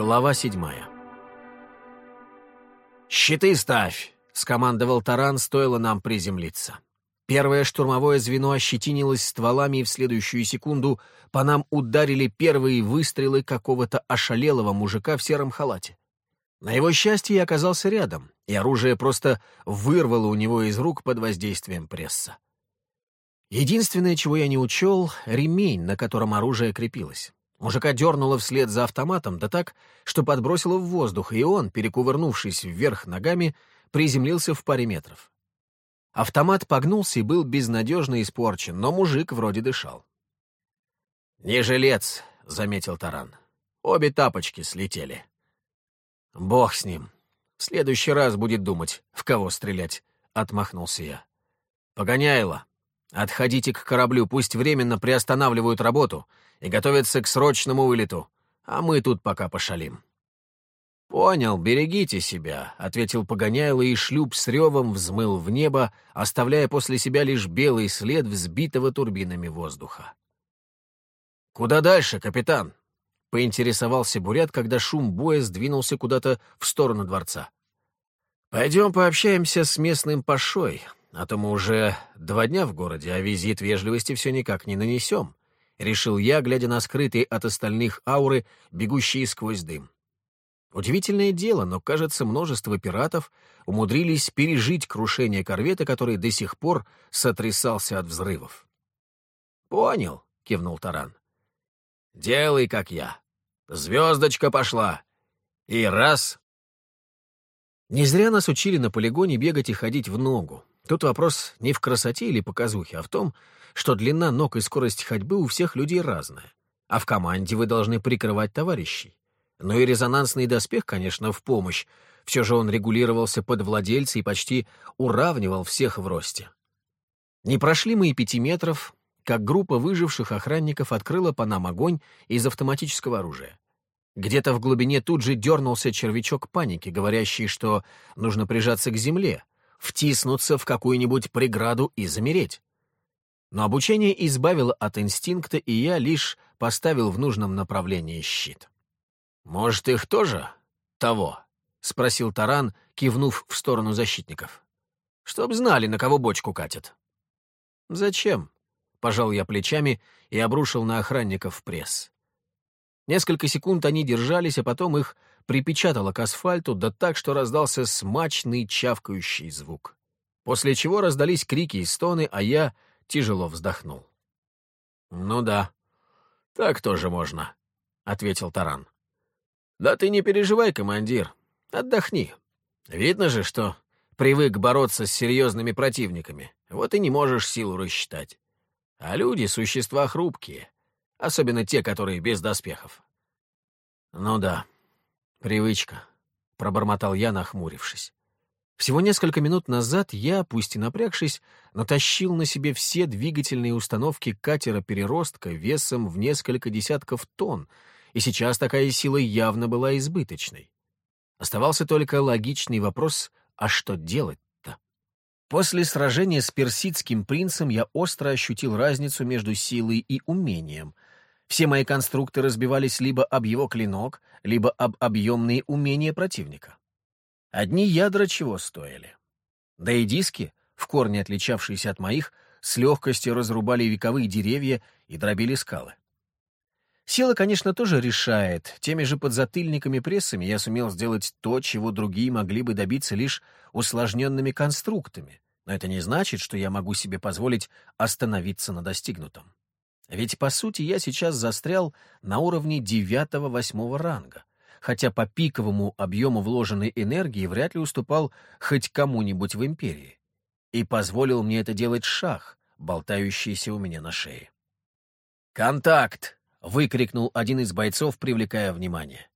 Глава седьмая. «Щиты ставь!» — скомандовал таран, стоило нам приземлиться. Первое штурмовое звено ощетинилось стволами, и в следующую секунду по нам ударили первые выстрелы какого-то ошалелого мужика в сером халате. На его счастье я оказался рядом, и оружие просто вырвало у него из рук под воздействием пресса. Единственное, чего я не учел — ремень, на котором оружие крепилось. Мужика дернуло вслед за автоматом, да так, что подбросило в воздух, и он, перекувырнувшись вверх ногами, приземлился в паре метров. Автомат погнулся и был безнадежно испорчен, но мужик вроде дышал. «Не жилец», — заметил Таран. «Обе тапочки слетели». «Бог с ним. В следующий раз будет думать, в кого стрелять», — отмахнулся я. «Погоняйло. Отходите к кораблю, пусть временно приостанавливают работу и готовятся к срочному вылету, а мы тут пока пошалим». «Понял, берегите себя», — ответил Погоняйло, и шлюп с ревом взмыл в небо, оставляя после себя лишь белый след взбитого турбинами воздуха. «Куда дальше, капитан?» — поинтересовался Бурят, когда шум боя сдвинулся куда-то в сторону дворца. «Пойдем пообщаемся с местным пашой, а то мы уже два дня в городе, а визит вежливости все никак не нанесем», — решил я, глядя на скрытые от остальных ауры, бегущие сквозь дым. Удивительное дело, но, кажется, множество пиратов умудрились пережить крушение корвета, который до сих пор сотрясался от взрывов. «Понял», — кивнул Таран. «Делай, как я. Звездочка пошла. И раз...» Не зря нас учили на полигоне бегать и ходить в ногу. Тут вопрос не в красоте или показухе, а в том, что длина ног и скорость ходьбы у всех людей разная. А в команде вы должны прикрывать товарищей. Ну и резонансный доспех, конечно, в помощь. Все же он регулировался под владельца и почти уравнивал всех в росте. Не прошли мы и пяти метров, как группа выживших охранников открыла по нам огонь из автоматического оружия. Где-то в глубине тут же дернулся червячок паники, говорящий, что нужно прижаться к земле, втиснуться в какую-нибудь преграду и замереть. Но обучение избавило от инстинкта, и я лишь поставил в нужном направлении щит. «Может, их тоже того?» — спросил Таран, кивнув в сторону защитников. «Чтоб знали, на кого бочку катят». «Зачем?» — пожал я плечами и обрушил на охранников пресс. Несколько секунд они держались, а потом их припечатало к асфальту, да так, что раздался смачный чавкающий звук. После чего раздались крики и стоны, а я тяжело вздохнул. «Ну да, так тоже можно», — ответил Таран. «Да ты не переживай, командир. Отдохни. Видно же, что привык бороться с серьезными противниками. Вот и не можешь силу рассчитать. А люди — существа хрупкие, особенно те, которые без доспехов». «Ну да, привычка», — пробормотал я, нахмурившись. Всего несколько минут назад я, пусть и напрягшись, натащил на себе все двигательные установки катера-переростка весом в несколько десятков тонн, и сейчас такая сила явно была избыточной. Оставался только логичный вопрос, а что делать-то? После сражения с персидским принцем я остро ощутил разницу между силой и умением. Все мои конструкты разбивались либо об его клинок, либо об объемные умения противника. Одни ядра чего стоили. Да и диски, в корне отличавшиеся от моих, с легкостью разрубали вековые деревья и дробили скалы. Сила, конечно, тоже решает. Теми же подзатыльниками-прессами я сумел сделать то, чего другие могли бы добиться лишь усложненными конструктами. Но это не значит, что я могу себе позволить остановиться на достигнутом. Ведь, по сути, я сейчас застрял на уровне девятого-восьмого ранга, хотя по пиковому объему вложенной энергии вряд ли уступал хоть кому-нибудь в Империи. И позволил мне это делать шах, болтающийся у меня на шее. «Контакт!» — выкрикнул один из бойцов, привлекая внимание.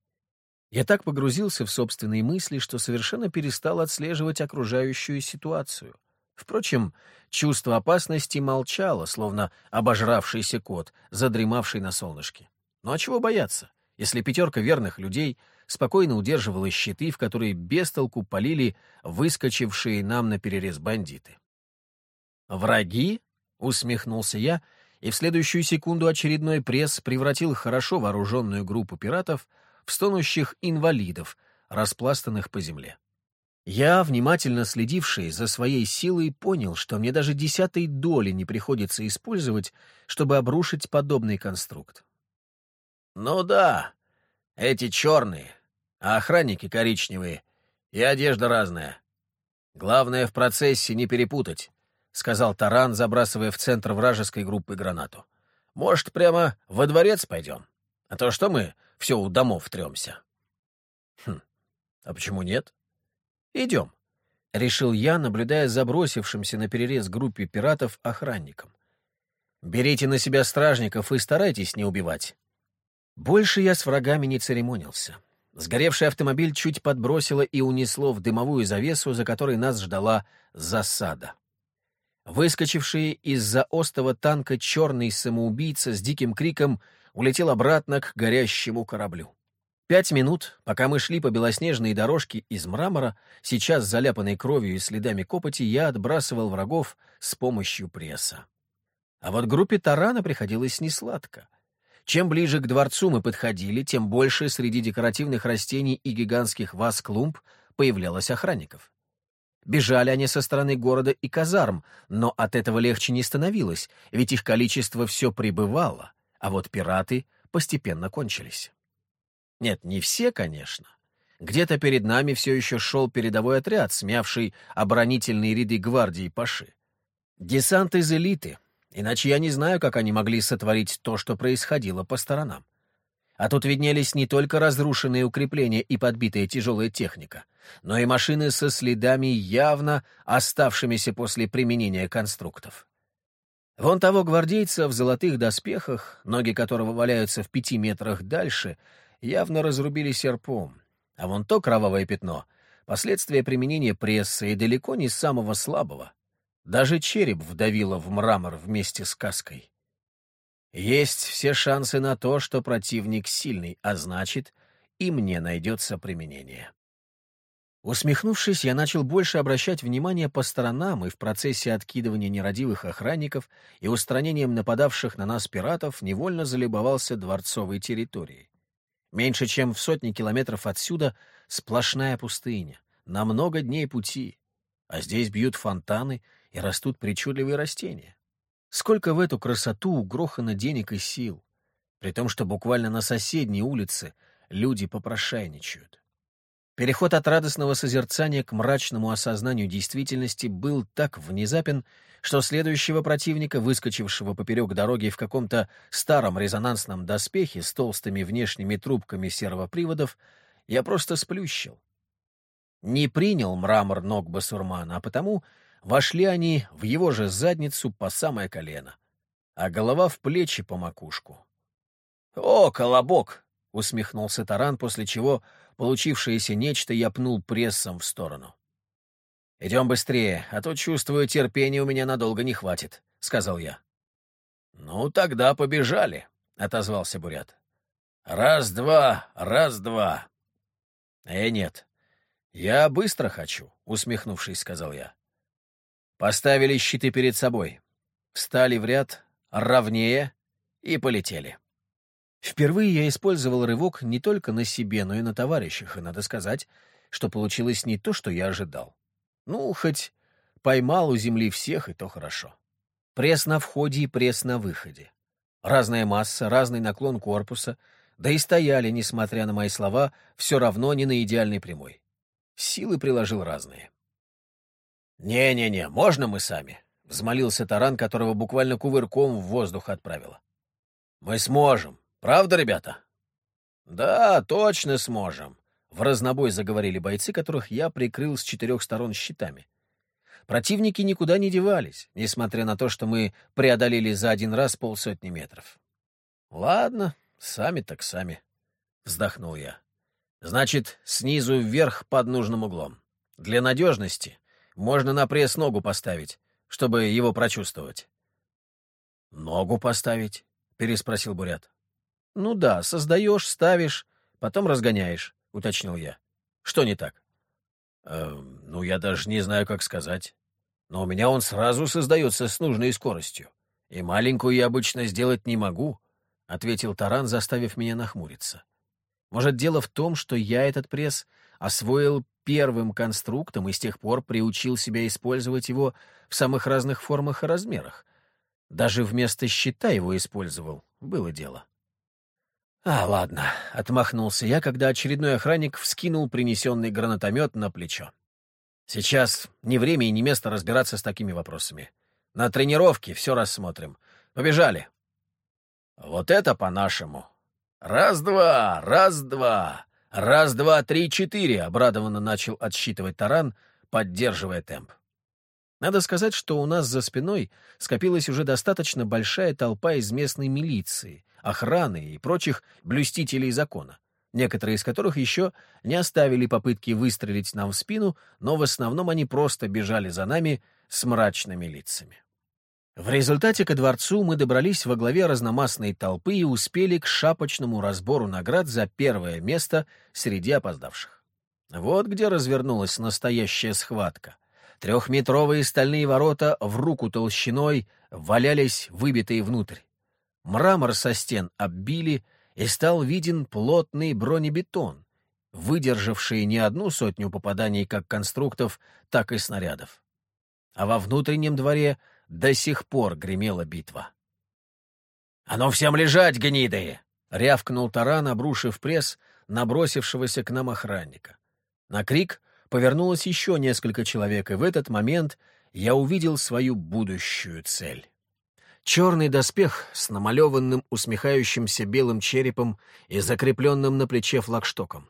Я так погрузился в собственные мысли, что совершенно перестал отслеживать окружающую ситуацию. Впрочем, чувство опасности молчало, словно обожравшийся кот, задремавший на солнышке. Ну а чего бояться, если пятерка верных людей спокойно удерживала щиты, в которые бестолку полили выскочившие нам на перерез бандиты? «Враги?» — усмехнулся я — и в следующую секунду очередной пресс превратил хорошо вооруженную группу пиратов в стонущих инвалидов, распластанных по земле. Я, внимательно следивший за своей силой, понял, что мне даже десятой доли не приходится использовать, чтобы обрушить подобный конструкт. «Ну да, эти черные, а охранники коричневые, и одежда разная. Главное в процессе не перепутать», — сказал Таран, забрасывая в центр вражеской группы гранату. «Может, прямо во дворец пойдем? А то что мы все у домов тремся?» «Хм, а почему нет?» «Идем», — решил я, наблюдая за бросившимся на перерез группе пиратов охранником. «Берите на себя стражников и старайтесь не убивать». Больше я с врагами не церемонился. Сгоревший автомобиль чуть подбросило и унесло в дымовую завесу, за которой нас ждала засада. Выскочивший из-за остова танка черный самоубийца с диким криком улетел обратно к горящему кораблю. Пять минут, пока мы шли по белоснежной дорожке из мрамора, сейчас заляпанной кровью и следами копоти, я отбрасывал врагов с помощью пресса. А вот группе тарана приходилось несладко. Чем ближе к дворцу мы подходили, тем больше среди декоративных растений и гигантских ваз-клумб появлялось охранников. Бежали они со стороны города и казарм, но от этого легче не становилось, ведь их количество все прибывало, а вот пираты постепенно кончились. Нет, не все, конечно. Где-то перед нами все еще шел передовой отряд, смявший оборонительные ряды гвардии Паши. Десант из элиты, иначе я не знаю, как они могли сотворить то, что происходило по сторонам. А тут виднелись не только разрушенные укрепления и подбитая тяжелая техника, но и машины со следами, явно оставшимися после применения конструктов. Вон того гвардейца в золотых доспехах, ноги которого валяются в пяти метрах дальше, явно разрубили серпом, а вон то кровавое пятно — последствия применения прессы и далеко не самого слабого. Даже череп вдавило в мрамор вместе с каской. Есть все шансы на то, что противник сильный, а значит, и мне найдется применение. Усмехнувшись, я начал больше обращать внимание по сторонам и в процессе откидывания нерадивых охранников и устранением нападавших на нас пиратов невольно залюбовался дворцовой территорией. Меньше чем в сотни километров отсюда сплошная пустыня, на много дней пути, а здесь бьют фонтаны и растут причудливые растения. Сколько в эту красоту угрохано денег и сил, при том, что буквально на соседней улице люди попрошайничают. Переход от радостного созерцания к мрачному осознанию действительности был так внезапен, что следующего противника, выскочившего поперек дороги в каком-то старом резонансном доспехе с толстыми внешними трубками сервоприводов, я просто сплющил. Не принял мрамор ног басурмана, а потому вошли они в его же задницу по самое колено, а голова в плечи по макушку. «О, колобок!» — усмехнулся Таран, после чего получившееся нечто я пнул прессом в сторону. «Идем быстрее, а то, чувствую, терпения у меня надолго не хватит», — сказал я. «Ну, тогда побежали», — отозвался Бурят. «Раз-два, раз-два». «Э, нет. Я быстро хочу», — усмехнувшись, сказал я. Поставили щиты перед собой, встали в ряд, ровнее и полетели. Впервые я использовал рывок не только на себе, но и на товарищах, и надо сказать, что получилось не то, что я ожидал. Ну, хоть поймал у земли всех, и то хорошо. Пресс на входе и пресс на выходе. Разная масса, разный наклон корпуса, да и стояли, несмотря на мои слова, все равно не на идеальной прямой. Силы приложил разные. «Не-не-не, можно мы сами?» — взмолился таран, которого буквально кувырком в воздух отправило. «Мы сможем. Правда, ребята?» «Да, точно сможем», в разнобой заговорили бойцы, которых я прикрыл с четырех сторон щитами. Противники никуда не девались, несмотря на то, что мы преодолели за один раз полсотни метров. «Ладно, сами так сами», — вздохнул я. «Значит, снизу вверх под нужным углом. Для надежности можно на пресс ногу поставить, чтобы его прочувствовать». «Ногу поставить?» — переспросил Бурят. «Ну да, создаешь, ставишь, потом разгоняешь уточнил я. Что не так? Э, ну, я даже не знаю, как сказать. Но у меня он сразу создается с нужной скоростью. И маленькую я обычно сделать не могу, — ответил Таран, заставив меня нахмуриться. Может, дело в том, что я этот пресс освоил первым конструктом и с тех пор приучил себя использовать его в самых разных формах и размерах. Даже вместо щита его использовал, было дело. «А, ладно», — отмахнулся я, когда очередной охранник вскинул принесенный гранатомет на плечо. «Сейчас ни время и ни место разбираться с такими вопросами. На тренировке все рассмотрим. Побежали!» «Вот это по-нашему!» «Раз-два, раз-два, раз-два, три, четыре!» — обрадованно начал отсчитывать таран, поддерживая темп. Надо сказать, что у нас за спиной скопилась уже достаточно большая толпа из местной милиции, охраны и прочих блюстителей закона, некоторые из которых еще не оставили попытки выстрелить нам в спину, но в основном они просто бежали за нами с мрачными лицами. В результате ко дворцу мы добрались во главе разномастной толпы и успели к шапочному разбору наград за первое место среди опоздавших. Вот где развернулась настоящая схватка. Трехметровые стальные ворота в руку толщиной валялись выбитые внутрь. Мрамор со стен оббили, и стал виден плотный бронебетон, выдержавший не одну сотню попаданий как конструктов, так и снарядов. А во внутреннем дворе до сих пор гремела битва. «А ну всем лежать, гниды!» — рявкнул таран, обрушив пресс набросившегося к нам охранника. На крик повернулось еще несколько человек, и в этот момент я увидел свою будущую цель. Черный доспех с намалеванным усмехающимся белым черепом и закрепленным на плече флагштоком.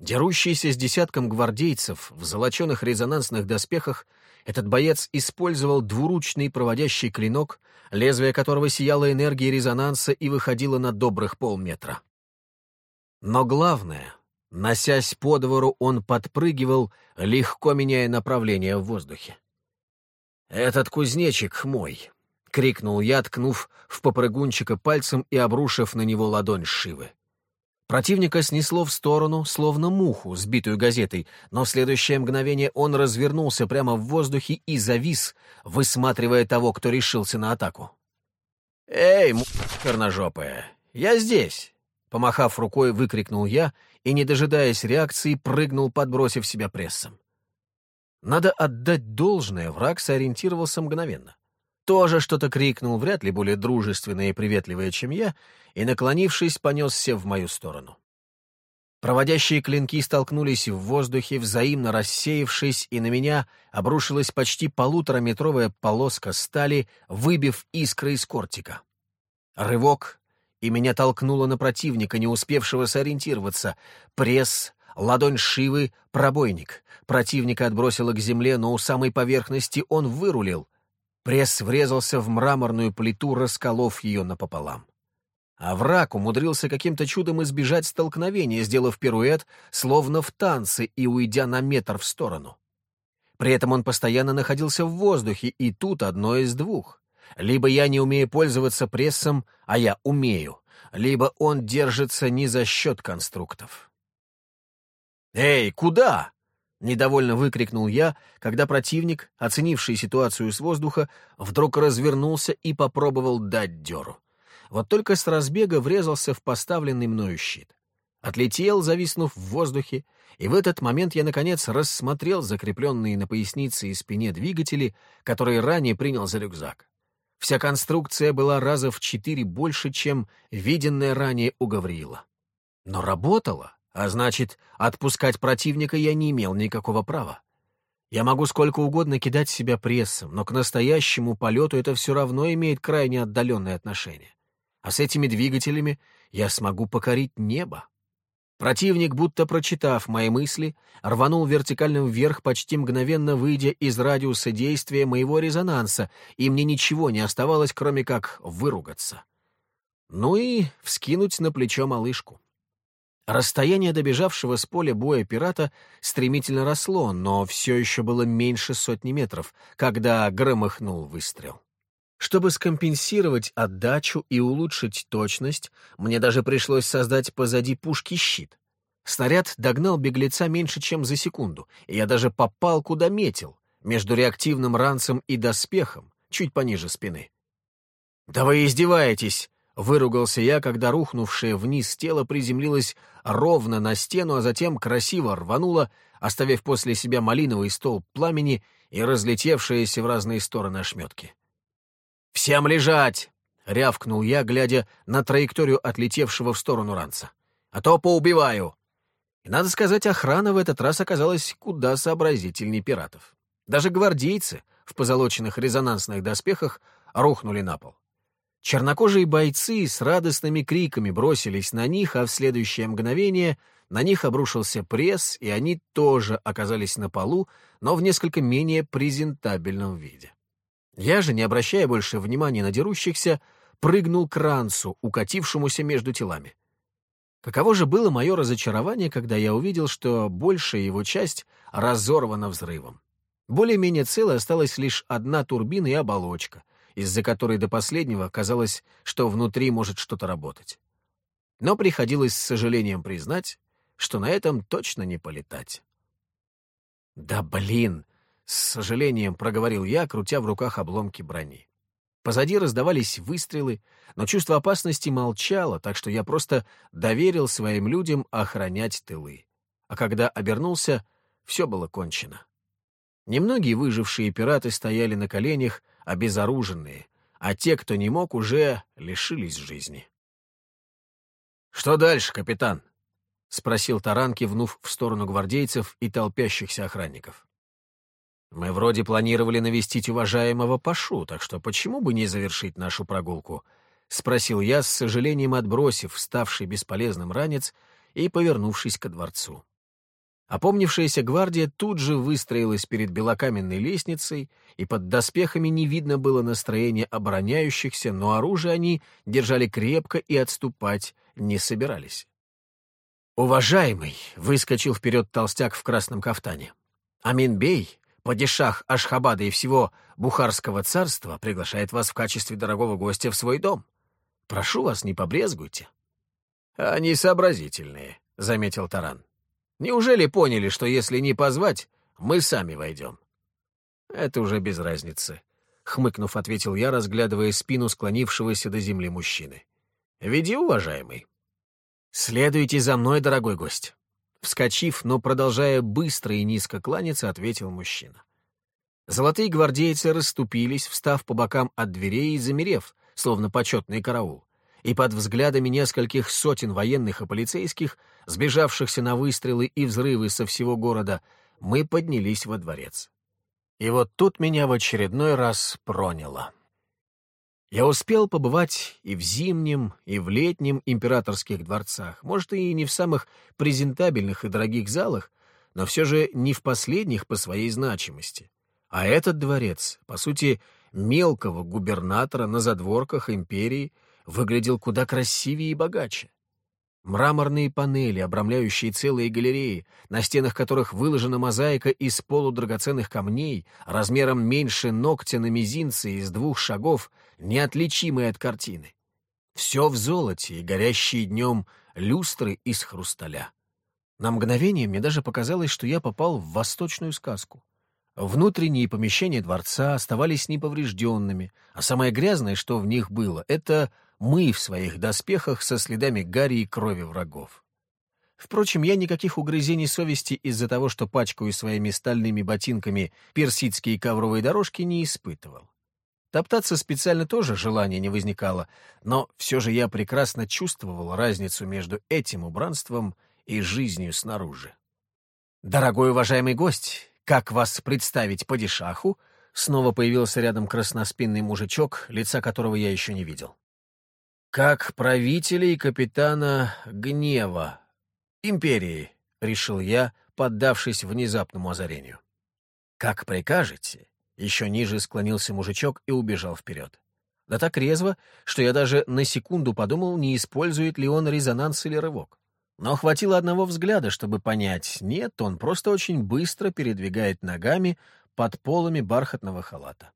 Дерущийся с десятком гвардейцев в золоченых резонансных доспехах, этот боец использовал двуручный проводящий клинок, лезвие которого сияло энергией резонанса и выходило на добрых полметра. Но главное, носясь по двору, он подпрыгивал, легко меняя направление в воздухе. «Этот кузнечик мой», — крикнул я, ткнув в попрыгунчика пальцем и обрушив на него ладонь Шивы. Противника снесло в сторону, словно муху, сбитую газетой, но в следующее мгновение он развернулся прямо в воздухе и завис, высматривая того, кто решился на атаку. «Эй, черножопая, я здесь!» Помахав рукой, выкрикнул я и, не дожидаясь реакции, прыгнул, подбросив себя прессом. Надо отдать должное, враг сориентировался мгновенно тоже что-то крикнул, вряд ли более дружественное и приветливое, чем я, и, наклонившись, понесся в мою сторону. Проводящие клинки столкнулись в воздухе, взаимно рассеявшись, и на меня обрушилась почти полутораметровая полоска стали, выбив искры из кортика. Рывок, и меня толкнуло на противника, не успевшего сориентироваться. Пресс, ладонь Шивы, пробойник. Противника отбросило к земле, но у самой поверхности он вырулил. Пресс врезался в мраморную плиту, расколов ее напополам. А враг умудрился каким-то чудом избежать столкновения, сделав пируэт, словно в танце и уйдя на метр в сторону. При этом он постоянно находился в воздухе, и тут одно из двух. Либо я не умею пользоваться прессом, а я умею, либо он держится не за счет конструктов. «Эй, куда?» Недовольно выкрикнул я, когда противник, оценивший ситуацию с воздуха, вдруг развернулся и попробовал дать дёру. Вот только с разбега врезался в поставленный мною щит. Отлетел, зависнув в воздухе, и в этот момент я, наконец, рассмотрел закрепленные на пояснице и спине двигатели, которые ранее принял за рюкзак. Вся конструкция была раза в четыре больше, чем виденная ранее у Гавриила. Но работала. А значит, отпускать противника я не имел никакого права. Я могу сколько угодно кидать себя прессом, но к настоящему полету это все равно имеет крайне отдаленное отношение. А с этими двигателями я смогу покорить небо. Противник, будто прочитав мои мысли, рванул вертикальным вверх, почти мгновенно выйдя из радиуса действия моего резонанса, и мне ничего не оставалось, кроме как выругаться. Ну и вскинуть на плечо малышку. Расстояние добежавшего с поля боя пирата стремительно росло, но все еще было меньше сотни метров, когда громыхнул выстрел. Чтобы скомпенсировать отдачу и улучшить точность, мне даже пришлось создать позади пушки щит. Снаряд догнал беглеца меньше, чем за секунду, и я даже попал, куда метил, между реактивным ранцем и доспехом, чуть пониже спины. «Да вы издеваетесь!» — Выругался я, когда рухнувшее вниз тело приземлилось ровно на стену, а затем красиво рвануло, оставив после себя малиновый столб пламени и разлетевшиеся в разные стороны ошметки. «Всем лежать!» — рявкнул я, глядя на траекторию отлетевшего в сторону ранца. «А то поубиваю!» И, надо сказать, охрана в этот раз оказалась куда сообразительнее пиратов. Даже гвардейцы в позолоченных резонансных доспехах рухнули на пол. Чернокожие бойцы с радостными криками бросились на них, а в следующее мгновение на них обрушился пресс, и они тоже оказались на полу, но в несколько менее презентабельном виде. Я же, не обращая больше внимания на дерущихся, прыгнул к ранцу, укатившемуся между телами. Каково же было мое разочарование, когда я увидел, что большая его часть разорвана взрывом. Более-менее целой осталась лишь одна турбина и оболочка, из-за которой до последнего казалось, что внутри может что-то работать. Но приходилось с сожалением признать, что на этом точно не полетать. «Да блин!» — с сожалением проговорил я, крутя в руках обломки брони. Позади раздавались выстрелы, но чувство опасности молчало, так что я просто доверил своим людям охранять тылы. А когда обернулся, все было кончено. Немногие выжившие пираты стояли на коленях, обезоруженные, а те, кто не мог, уже лишились жизни. «Что дальше, капитан?» — спросил Таран, кивнув в сторону гвардейцев и толпящихся охранников. «Мы вроде планировали навестить уважаемого Пашу, так что почему бы не завершить нашу прогулку?» — спросил я, с сожалением отбросив ставший бесполезным ранец и повернувшись ко дворцу. Опомнившаяся гвардия тут же выстроилась перед белокаменной лестницей, и под доспехами не видно было настроения обороняющихся, но оружие они держали крепко и отступать не собирались. «Уважаемый!» — выскочил вперед толстяк в красном кафтане. «Аминбей, падишах Ашхабада и всего Бухарского царства, приглашает вас в качестве дорогого гостя в свой дом. Прошу вас, не побрезгуйте». «Они сообразительные», — заметил Таран. Неужели поняли, что если не позвать, мы сами войдем? Это уже без разницы, — хмыкнув, ответил я, разглядывая спину склонившегося до земли мужчины. Веди, уважаемый. Следуйте за мной, дорогой гость. Вскочив, но продолжая быстро и низко кланяться, ответил мужчина. Золотые гвардейцы расступились, встав по бокам от дверей и замерев, словно почетный караул и под взглядами нескольких сотен военных и полицейских, сбежавшихся на выстрелы и взрывы со всего города, мы поднялись во дворец. И вот тут меня в очередной раз проняло. Я успел побывать и в зимнем, и в летнем императорских дворцах, может, и не в самых презентабельных и дорогих залах, но все же не в последних по своей значимости. А этот дворец, по сути, мелкого губернатора на задворках империи, выглядел куда красивее и богаче. Мраморные панели, обрамляющие целые галереи, на стенах которых выложена мозаика из полудрагоценных камней, размером меньше ногтя на мизинце из двух шагов, неотличимые от картины. Все в золоте и горящие днем люстры из хрусталя. На мгновение мне даже показалось, что я попал в восточную сказку. Внутренние помещения дворца оставались неповрежденными, а самое грязное, что в них было, это мы в своих доспехах со следами гари и крови врагов. Впрочем, я никаких угрызений совести из-за того, что пачкаю своими стальными ботинками персидские ковровые дорожки, не испытывал. Топтаться специально тоже желания не возникало, но все же я прекрасно чувствовал разницу между этим убранством и жизнью снаружи. «Дорогой уважаемый гость, как вас представить падишаху?» Снова появился рядом красноспинный мужичок, лица которого я еще не видел как правителей капитана Гнева, империи, — решил я, поддавшись внезапному озарению. «Как прикажете?» — еще ниже склонился мужичок и убежал вперед. Да так резво, что я даже на секунду подумал, не использует ли он резонанс или рывок. Но хватило одного взгляда, чтобы понять, нет, он просто очень быстро передвигает ногами под полами бархатного халата.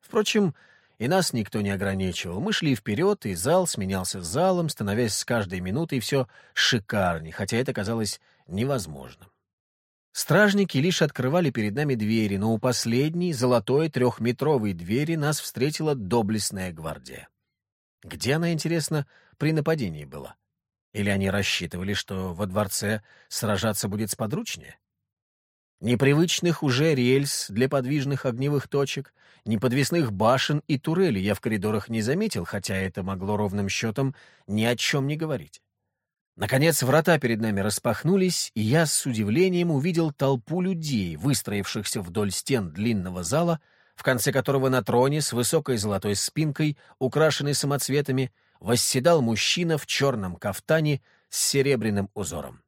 Впрочем, и нас никто не ограничивал. Мы шли вперед, и зал сменялся залом, становясь с каждой минутой все шикарней, хотя это казалось невозможным. Стражники лишь открывали перед нами двери, но у последней, золотой трехметровой двери, нас встретила доблестная гвардия. Где она, интересно, при нападении была? Или они рассчитывали, что во дворце сражаться будет сподручнее? Непривычных уже рельс для подвижных огневых точек, неподвесных башен и турели я в коридорах не заметил, хотя это могло ровным счетом ни о чем не говорить. Наконец врата перед нами распахнулись, и я с удивлением увидел толпу людей, выстроившихся вдоль стен длинного зала, в конце которого на троне с высокой золотой спинкой, украшенной самоцветами, восседал мужчина в черном кафтане с серебряным узором.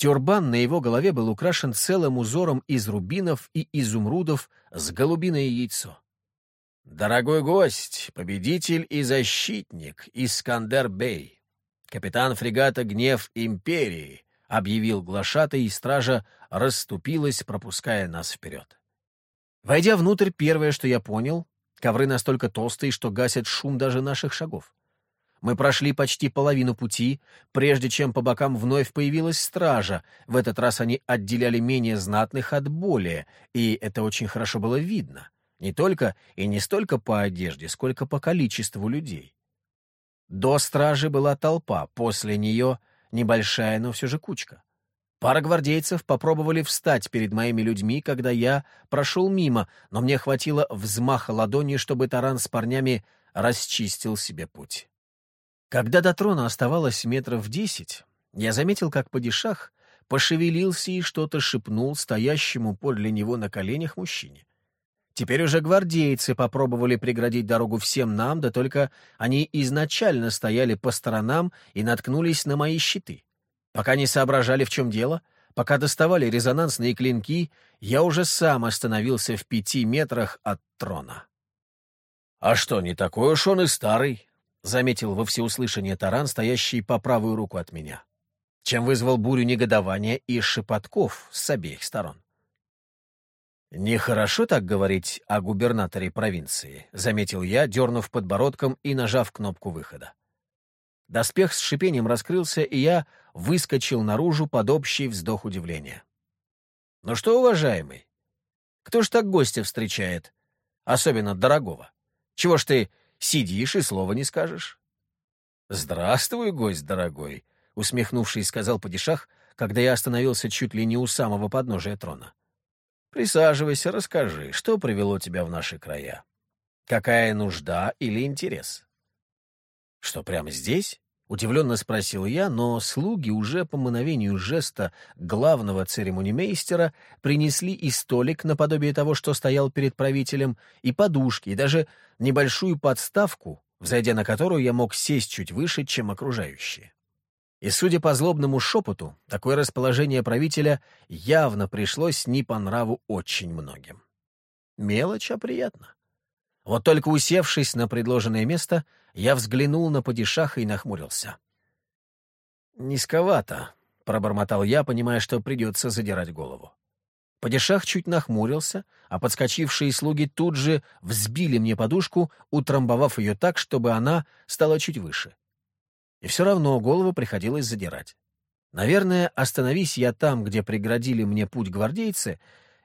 Тюрбан на его голове был украшен целым узором из рубинов и изумрудов с голубиное яйцо. «Дорогой гость, победитель и защитник Искандер Бей, капитан фрегата «Гнев Империи», — объявил глашатай, и стража расступилась, пропуская нас вперед. Войдя внутрь, первое, что я понял, ковры настолько толстые, что гасят шум даже наших шагов. Мы прошли почти половину пути, прежде чем по бокам вновь появилась стража. В этот раз они отделяли менее знатных от более, и это очень хорошо было видно. Не только и не столько по одежде, сколько по количеству людей. До стражи была толпа, после нее небольшая, но все же кучка. Пара гвардейцев попробовали встать перед моими людьми, когда я прошел мимо, но мне хватило взмаха ладони, чтобы таран с парнями расчистил себе путь. Когда до трона оставалось метров десять, я заметил, как падишах пошевелился и что-то шепнул стоящему подле него на коленях мужчине. Теперь уже гвардейцы попробовали преградить дорогу всем нам, да только они изначально стояли по сторонам и наткнулись на мои щиты. Пока не соображали, в чем дело, пока доставали резонансные клинки, я уже сам остановился в пяти метрах от трона. «А что, не такой уж он и старый», — заметил во всеуслышание таран, стоящий по правую руку от меня, чем вызвал бурю негодования и шепотков с обеих сторон. «Нехорошо так говорить о губернаторе провинции», — заметил я, дернув подбородком и нажав кнопку выхода. Доспех с шипением раскрылся, и я выскочил наружу под общий вздох удивления. «Ну что, уважаемый, кто ж так гостя встречает, особенно дорогого? Чего ж ты сидишь и слова не скажешь?» «Здравствуй, гость дорогой», — усмехнувшись, сказал падишах, когда я остановился чуть ли не у самого подножия трона. Присаживайся, расскажи, что привело тебя в наши края? Какая нужда или интерес? Что, прямо здесь? Удивленно спросил я, но слуги уже по мановению жеста главного церемонимейстера принесли и столик наподобие того, что стоял перед правителем, и подушки, и даже небольшую подставку, взойдя на которую я мог сесть чуть выше, чем окружающие. И, судя по злобному шепоту, такое расположение правителя явно пришлось не по нраву очень многим. Мелочь, а приятно. Вот только усевшись на предложенное место, я взглянул на падишаха и нахмурился. «Низковато», — пробормотал я, понимая, что придется задирать голову. Падишах чуть нахмурился, а подскочившие слуги тут же взбили мне подушку, утрамбовав ее так, чтобы она стала чуть выше. И все равно голову приходилось задирать. Наверное, остановись я там, где преградили мне путь гвардейцы,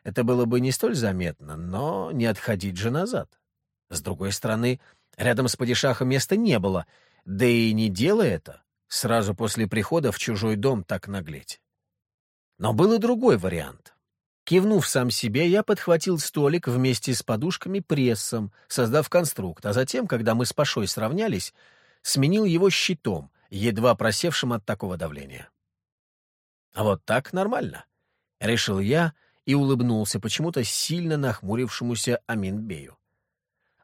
это было бы не столь заметно, но не отходить же назад. С другой стороны, рядом с падишахом места не было, да и не делай это, сразу после прихода в чужой дом так наглеть. Но был и другой вариант. Кивнув сам себе, я подхватил столик вместе с подушками прессом, создав конструкт, а затем, когда мы с Пашой сравнялись, сменил его щитом, едва просевшим от такого давления. А вот так нормально, — решил я и улыбнулся почему-то сильно нахмурившемуся Аминбею.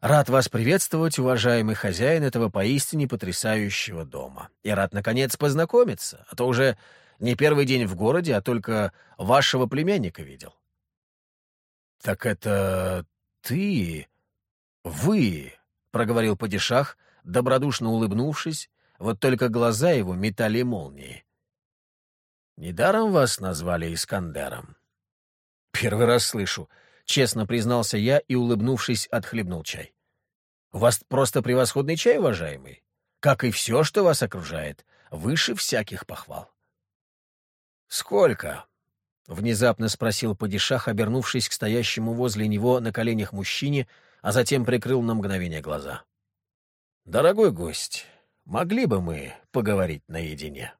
Рад вас приветствовать, уважаемый хозяин этого поистине потрясающего дома. И рад, наконец, познакомиться, а то уже не первый день в городе, а только вашего племянника видел. — Так это ты... вы, — проговорил падишах, добродушно улыбнувшись, вот только глаза его метали молнии. «Недаром вас назвали Искандером». «Первый раз слышу», — честно признался я и, улыбнувшись, отхлебнул чай. «У вас просто превосходный чай, уважаемый. Как и все, что вас окружает, выше всяких похвал». «Сколько?» — внезапно спросил падишах, обернувшись к стоящему возле него на коленях мужчине, а затем прикрыл на мгновение глаза. «Дорогой гость, могли бы мы поговорить наедине?»